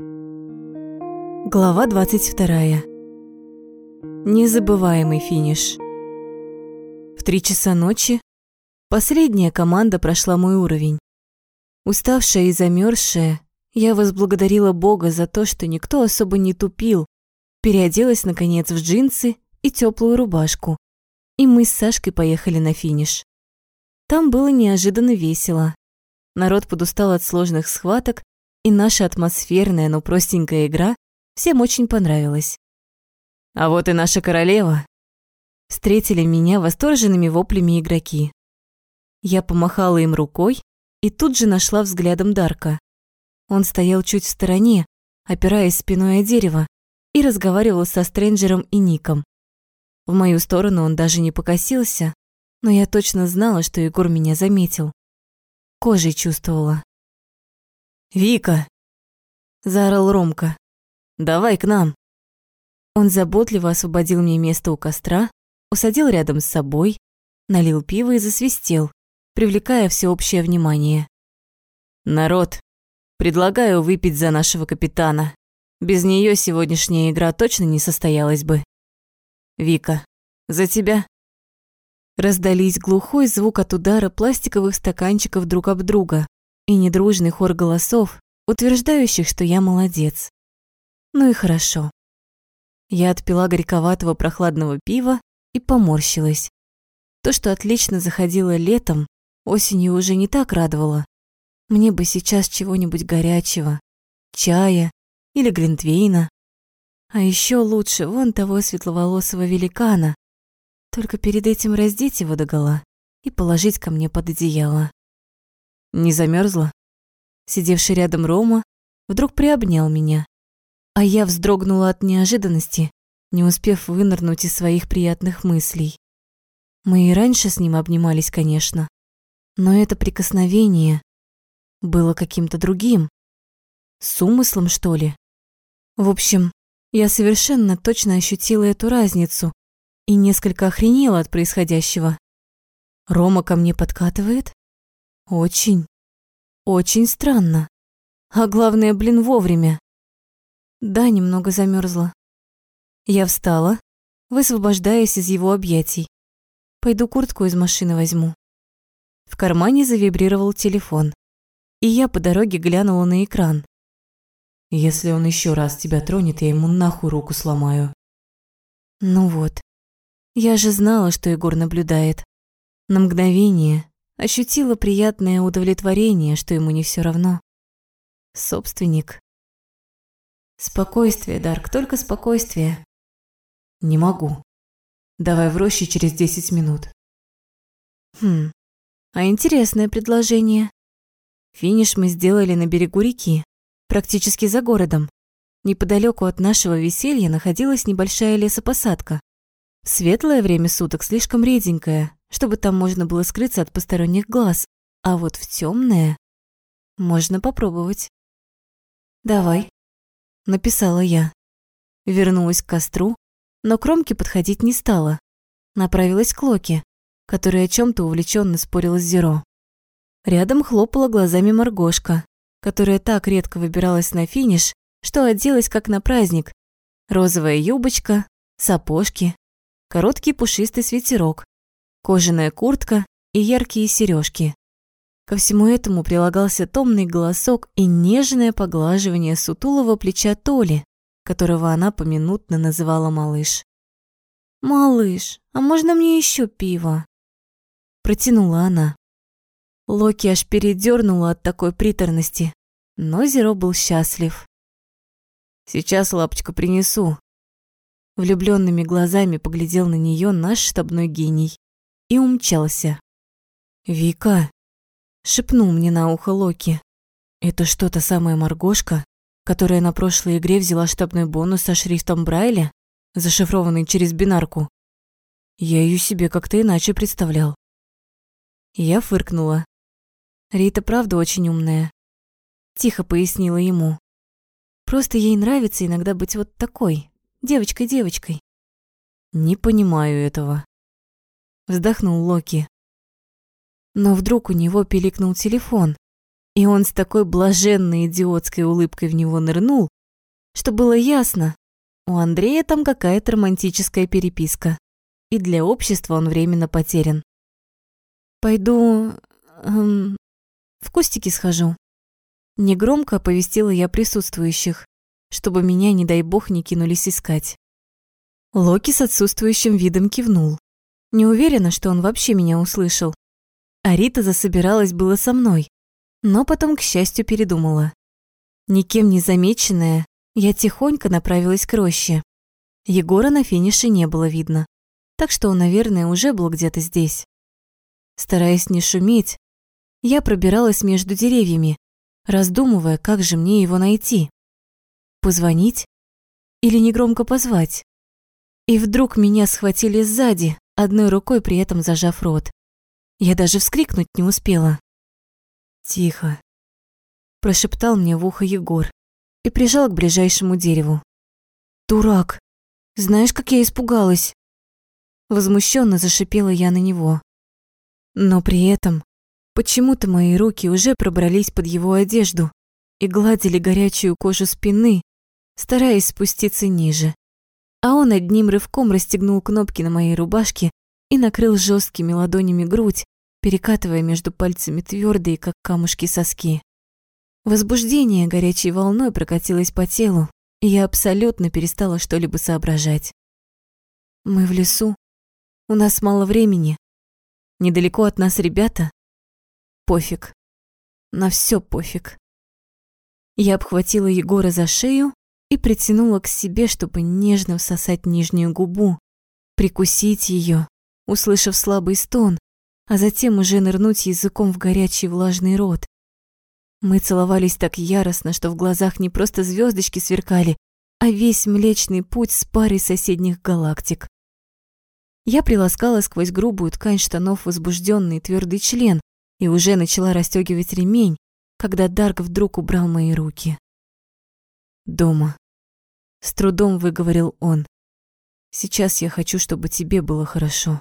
Глава 22. Незабываемый финиш. В три часа ночи последняя команда прошла мой уровень. Уставшая и замерзшая, я возблагодарила Бога за то, что никто особо не тупил, переоделась, наконец, в джинсы и теплую рубашку, и мы с Сашкой поехали на финиш. Там было неожиданно весело. Народ подустал от сложных схваток, и наша атмосферная, но простенькая игра всем очень понравилась. А вот и наша королева. Встретили меня восторженными воплями игроки. Я помахала им рукой и тут же нашла взглядом Дарка. Он стоял чуть в стороне, опираясь спиной о дерево, и разговаривал со Стрэнджером и Ником. В мою сторону он даже не покосился, но я точно знала, что Егор меня заметил. Кожей чувствовала. «Вика!» – заорал Ромка. «Давай к нам!» Он заботливо освободил мне место у костра, усадил рядом с собой, налил пиво и засвистел, привлекая всеобщее внимание. «Народ, предлагаю выпить за нашего капитана. Без нее сегодняшняя игра точно не состоялась бы. Вика, за тебя!» Раздались глухой звук от удара пластиковых стаканчиков друг об друга и недружный хор голосов, утверждающих, что я молодец. Ну и хорошо. Я отпила горьковатого прохладного пива и поморщилась. То, что отлично заходило летом, осенью уже не так радовало. Мне бы сейчас чего-нибудь горячего, чая или глинтвейна. А еще лучше вон того светловолосого великана. Только перед этим раздеть его догола и положить ко мне под одеяло. Не замерзла? Сидевший рядом Рома вдруг приобнял меня, а я вздрогнула от неожиданности, не успев вынырнуть из своих приятных мыслей. Мы и раньше с ним обнимались, конечно, но это прикосновение было каким-то другим. С умыслом, что ли? В общем, я совершенно точно ощутила эту разницу и несколько охренела от происходящего. Рома ко мне подкатывает? Очень, очень странно. А главное, блин, вовремя. Да, немного замерзла. Я встала, высвобождаясь из его объятий. Пойду куртку из машины возьму. В кармане завибрировал телефон, и я по дороге глянула на экран. Если он еще раз тебя тронет, я ему нахуй руку сломаю. Ну вот. Я же знала, что Егор наблюдает. На мгновение ощутила приятное удовлетворение, что ему не все равно. Собственник Спокойствие, Дарк, только спокойствие. Не могу. Давай в роще через десять минут. Хм, а интересное предложение. Финиш мы сделали на берегу реки, практически за городом. Неподалеку от нашего веселья находилась небольшая лесопосадка. В светлое время суток слишком реденькое, чтобы там можно было скрыться от посторонних глаз, а вот в темное можно попробовать. Давай, написала я. Вернулась к костру, но кромке подходить не стала. Направилась к Локе, который о чем то увлеченно спорила с Зеро. Рядом хлопала глазами Маргошка, которая так редко выбиралась на финиш, что оделась как на праздник. Розовая юбочка, сапожки, короткий пушистый свитерок, кожаная куртка и яркие сережки. Ко всему этому прилагался томный голосок и нежное поглаживание сутулого плеча Толи, которого она поминутно называла малыш. «Малыш, а можно мне еще пиво?» Протянула она. Локи аж передернула от такой приторности, но Зеро был счастлив. «Сейчас лапочку принесу». Влюбленными глазами поглядел на нее наш штабной гений и умчался. «Вика, шепнул мне на ухо Локи. Это что-то самая Маргошка, которая на прошлой игре взяла штабной бонус со шрифтом Брайля, зашифрованный через бинарку. Я ее себе как-то иначе представлял. Я фыркнула. Рита правда очень умная. Тихо пояснила ему. Просто ей нравится иногда быть вот такой, девочкой-девочкой. Не понимаю этого. Вздохнул Локи. Но вдруг у него пиликнул телефон, И он с такой блаженной идиотской улыбкой в него нырнул, что было ясно, у Андрея там какая-то романтическая переписка, и для общества он временно потерян. «Пойду... Эм, в кустики схожу». Негромко оповестила я присутствующих, чтобы меня, не дай бог, не кинулись искать. Локи с отсутствующим видом кивнул. Не уверена, что он вообще меня услышал. А Рита засобиралась было со мной, но потом, к счастью, передумала. Никем не замеченная, я тихонько направилась к роще. Егора на финише не было видно, так что он, наверное, уже был где-то здесь. Стараясь не шуметь, я пробиралась между деревьями, раздумывая, как же мне его найти. Позвонить или негромко позвать? И вдруг меня схватили сзади, одной рукой при этом зажав рот. Я даже вскрикнуть не успела. «Тихо», – прошептал мне в ухо Егор и прижал к ближайшему дереву. «Дурак! Знаешь, как я испугалась?» Возмущенно зашипела я на него. Но при этом почему-то мои руки уже пробрались под его одежду и гладили горячую кожу спины, стараясь спуститься ниже а он одним рывком расстегнул кнопки на моей рубашке и накрыл жесткими ладонями грудь, перекатывая между пальцами твердые, как камушки, соски. Возбуждение горячей волной прокатилось по телу, и я абсолютно перестала что-либо соображать. Мы в лесу. У нас мало времени. Недалеко от нас ребята. Пофиг. На все пофиг. Я обхватила Егора за шею и притянула к себе, чтобы нежно всосать нижнюю губу, прикусить ее, услышав слабый стон, а затем уже нырнуть языком в горячий влажный рот. Мы целовались так яростно, что в глазах не просто звездочки сверкали, а весь Млечный Путь с парой соседних галактик. Я приласкала сквозь грубую ткань штанов возбужденный твердый член и уже начала расстегивать ремень, когда Дарк вдруг убрал мои руки. Дома. С трудом выговорил он. Сейчас я хочу, чтобы тебе было хорошо.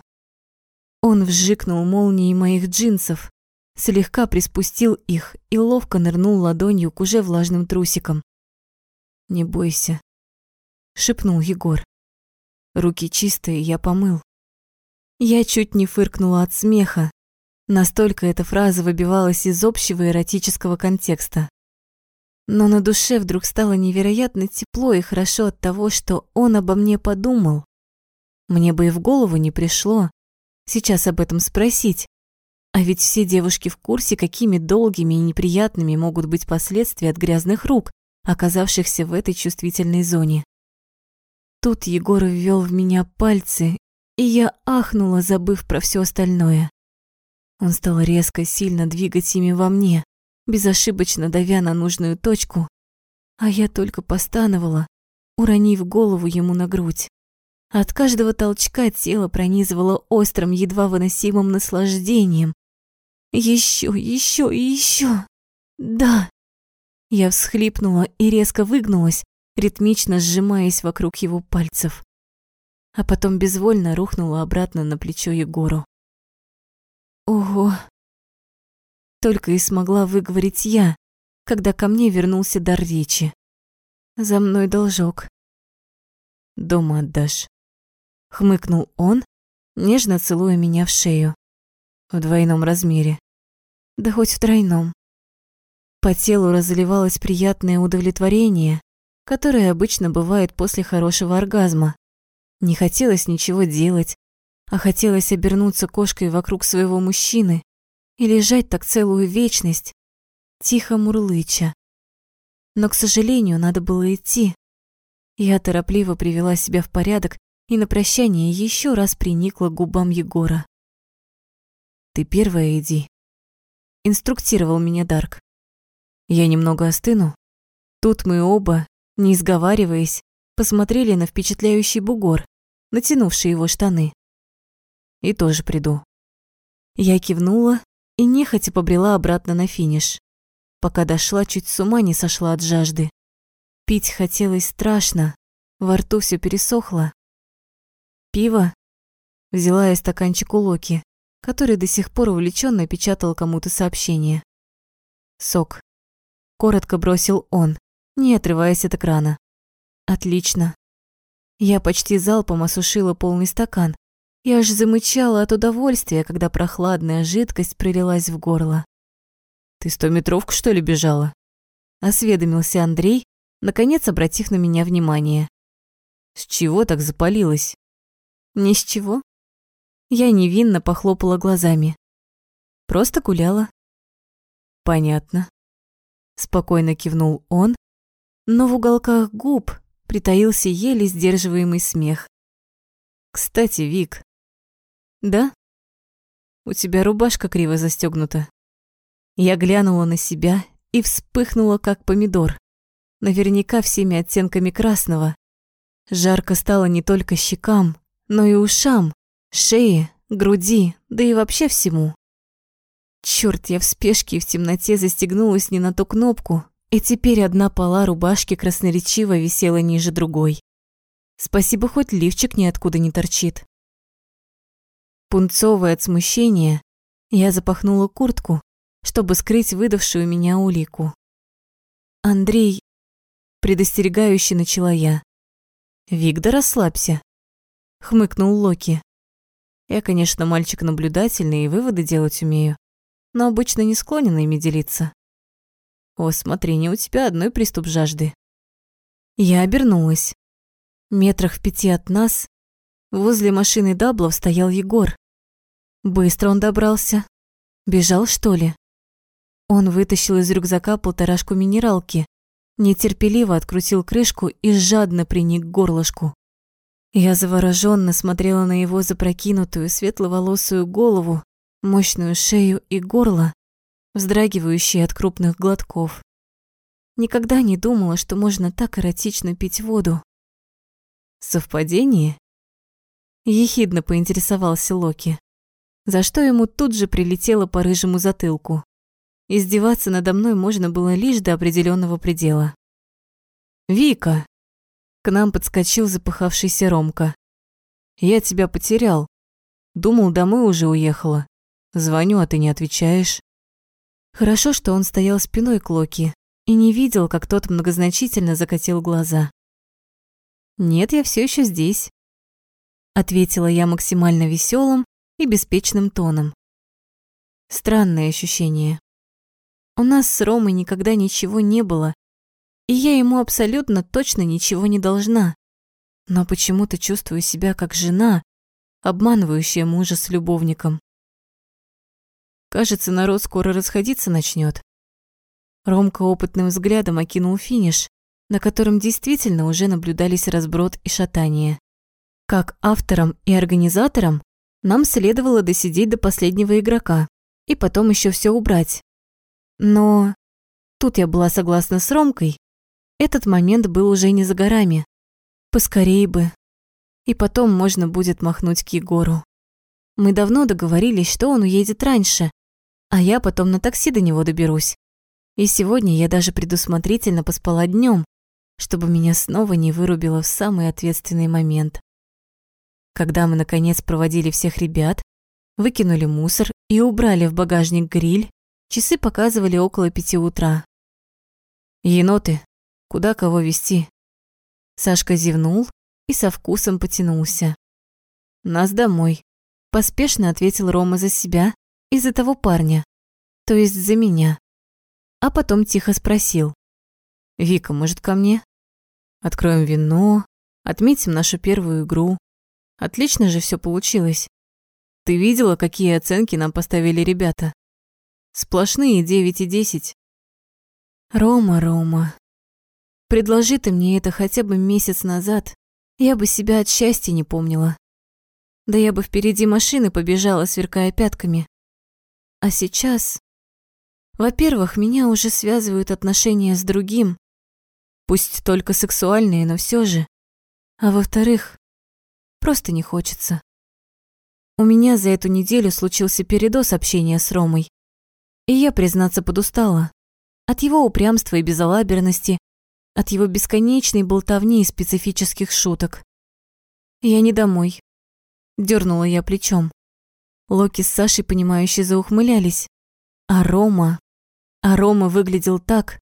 Он вжикнул молнией моих джинсов, слегка приспустил их и ловко нырнул ладонью к уже влажным трусикам. «Не бойся», — шепнул Егор. «Руки чистые, я помыл». Я чуть не фыркнула от смеха. Настолько эта фраза выбивалась из общего эротического контекста. Но на душе вдруг стало невероятно тепло и хорошо от того, что он обо мне подумал. Мне бы и в голову не пришло сейчас об этом спросить. А ведь все девушки в курсе, какими долгими и неприятными могут быть последствия от грязных рук, оказавшихся в этой чувствительной зоне. Тут Егор ввел в меня пальцы, и я ахнула, забыв про все остальное. Он стал резко, сильно двигать ими во мне, безошибочно давя на нужную точку, а я только постановала, уронив голову ему на грудь. От каждого толчка тело пронизывало острым, едва выносимым наслаждением. Еще, еще и еще. Да. Я всхлипнула и резко выгнулась, ритмично сжимаясь вокруг его пальцев. А потом безвольно рухнула обратно на плечо Егору. Ого, только и смогла выговорить я, когда ко мне вернулся дар речи. За мной должок. Дома отдашь. Хмыкнул он, нежно целуя меня в шею. В двойном размере. Да хоть в тройном. По телу разливалось приятное удовлетворение, которое обычно бывает после хорошего оргазма. Не хотелось ничего делать, а хотелось обернуться кошкой вокруг своего мужчины и лежать так целую вечность, тихо мурлыча. Но, к сожалению, надо было идти. Я торопливо привела себя в порядок и на прощание еще раз приникла к губам Егора. «Ты первая иди», — инструктировал меня Дарк. Я немного остыну. Тут мы оба, не изговариваясь, посмотрели на впечатляющий бугор, натянувший его штаны. И тоже приду. Я кивнула и нехотя побрела обратно на финиш. Пока дошла, чуть с ума не сошла от жажды. Пить хотелось страшно, во рту все пересохло. Пиво? Взяла я стаканчик у Локи, который до сих пор увлеченно печатал кому-то сообщение. Сок. Коротко бросил он, не отрываясь от экрана. Отлично. Я почти залпом осушила полный стакан. Я аж замычала от удовольствия, когда прохладная жидкость пролилась в горло. «Ты стометровку, что ли, бежала?» Осведомился Андрей, наконец обратив на меня внимание. «С чего так запалилась?» «Ни с чего». Я невинно похлопала глазами. Просто гуляла. Понятно. Спокойно кивнул он, но в уголках губ притаился еле сдерживаемый смех. Кстати, Вик. Да? У тебя рубашка криво застегнута. Я глянула на себя и вспыхнула, как помидор. Наверняка всеми оттенками красного. Жарко стало не только щекам, но и ушам, шее, груди, да и вообще всему. Чёрт, я в спешке и в темноте застегнулась не на ту кнопку, и теперь одна пола рубашки красноречиво висела ниже другой. Спасибо, хоть лифчик ниоткуда не торчит. Пунцовая от смущения, я запахнула куртку, чтобы скрыть выдавшую меня улику. «Андрей», — предостерегающе начала я. «Вик, расслабься», — хмыкнул Локи. «Я, конечно, мальчик наблюдательный и выводы делать умею, но обычно не склонен ими делиться. О, смотри, не у тебя одной приступ жажды. Я обернулась. Метрах в пяти от нас, возле машины Даблов стоял Егор. Быстро он добрался. Бежал, что ли? Он вытащил из рюкзака полторашку минералки, нетерпеливо открутил крышку и жадно приник к горлышку. Я завороженно смотрела на его запрокинутую светловолосую голову мощную шею и горло, вздрагивающие от крупных глотков. Никогда не думала, что можно так эротично пить воду. Совпадение? Ехидно поинтересовался Локи, за что ему тут же прилетело по рыжему затылку. Издеваться надо мной можно было лишь до определенного предела. «Вика!» К нам подскочил запыхавшийся Ромка. «Я тебя потерял. Думал, домой уже уехала. Звоню, а ты не отвечаешь. Хорошо, что он стоял спиной к Локи и не видел, как тот многозначительно закатил глаза. «Нет, я все еще здесь», — ответила я максимально веселым и беспечным тоном. Странное ощущение. У нас с Ромой никогда ничего не было, и я ему абсолютно точно ничего не должна. Но почему-то чувствую себя как жена, обманывающая мужа с любовником. Кажется, народ скоро расходиться начнет. Ромка опытным взглядом окинул финиш, на котором действительно уже наблюдались разброд и шатание. Как авторам и организаторам нам следовало досидеть до последнего игрока и потом еще все убрать. Но тут я была согласна с Ромкой. Этот момент был уже не за горами. Поскорей бы. И потом можно будет махнуть к Егору. Мы давно договорились, что он уедет раньше, а я потом на такси до него доберусь. И сегодня я даже предусмотрительно поспала днем, чтобы меня снова не вырубило в самый ответственный момент. Когда мы, наконец, проводили всех ребят, выкинули мусор и убрали в багажник гриль, часы показывали около пяти утра. «Еноты, куда кого вести? Сашка зевнул и со вкусом потянулся. «Нас домой», – поспешно ответил Рома за себя из-за того парня, то есть за меня. А потом тихо спросил. «Вика, может, ко мне? Откроем вино, отметим нашу первую игру. Отлично же все получилось. Ты видела, какие оценки нам поставили ребята? Сплошные 9 и 10. Рома, Рома, предложи ты мне это хотя бы месяц назад, я бы себя от счастья не помнила. Да я бы впереди машины побежала, сверкая пятками. А сейчас... Во-первых, меня уже связывают отношения с другим. Пусть только сексуальные, но все же. А во-вторых, просто не хочется. У меня за эту неделю случился передоз общения с Ромой. И я, признаться, подустала. От его упрямства и безалаберности, от его бесконечной болтовни и специфических шуток. Я не домой. Дёрнула я плечом. Локи с Сашей, понимающе заухмылялись. А Рома... А Рома выглядел так,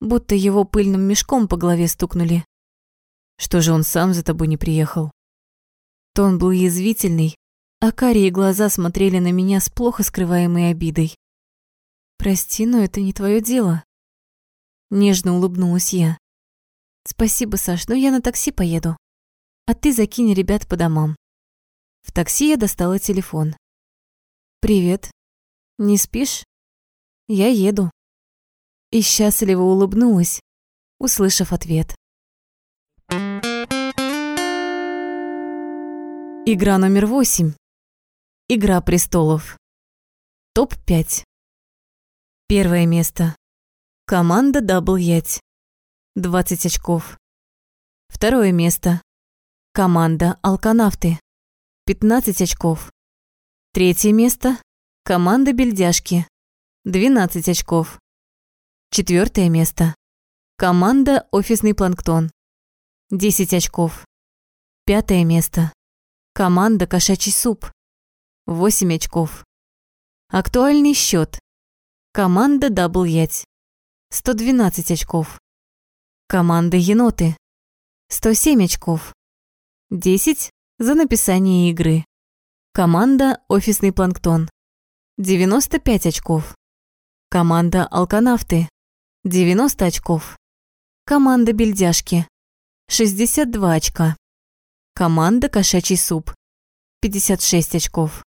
будто его пыльным мешком по голове стукнули. Что же он сам за тобой не приехал? Тон был язвительный, а карие глаза смотрели на меня с плохо скрываемой обидой. «Прости, но это не твое дело». Нежно улыбнулась я. «Спасибо, Саш, но я на такси поеду. А ты закинь ребят по домам». В такси я достала телефон. «Привет. Не спишь? Я еду». И счастливо улыбнулась, услышав ответ. Игра номер восемь. Игра престолов. Топ-5. Первое место. Команда Дабл Ять. 20 очков. Второе место. Команда Алканавты. 15 очков. Третье место. Команда Бельдяшки. 12 очков. Четвертое место. Команда Офисный Планктон. 10 очков. Пятое место. Команда «Кошачий суп». 8 очков. Актуальный счет. Команда «Дабл Ять». 112 очков. Команда «Еноты». 107 очков. 10 за написание игры. Команда «Офисный планктон». 95 очков. Команда «Алканавты». 90 очков. Команда «Бельдяшки». 62 очка. Команда «Кошачий суп» 56 очков.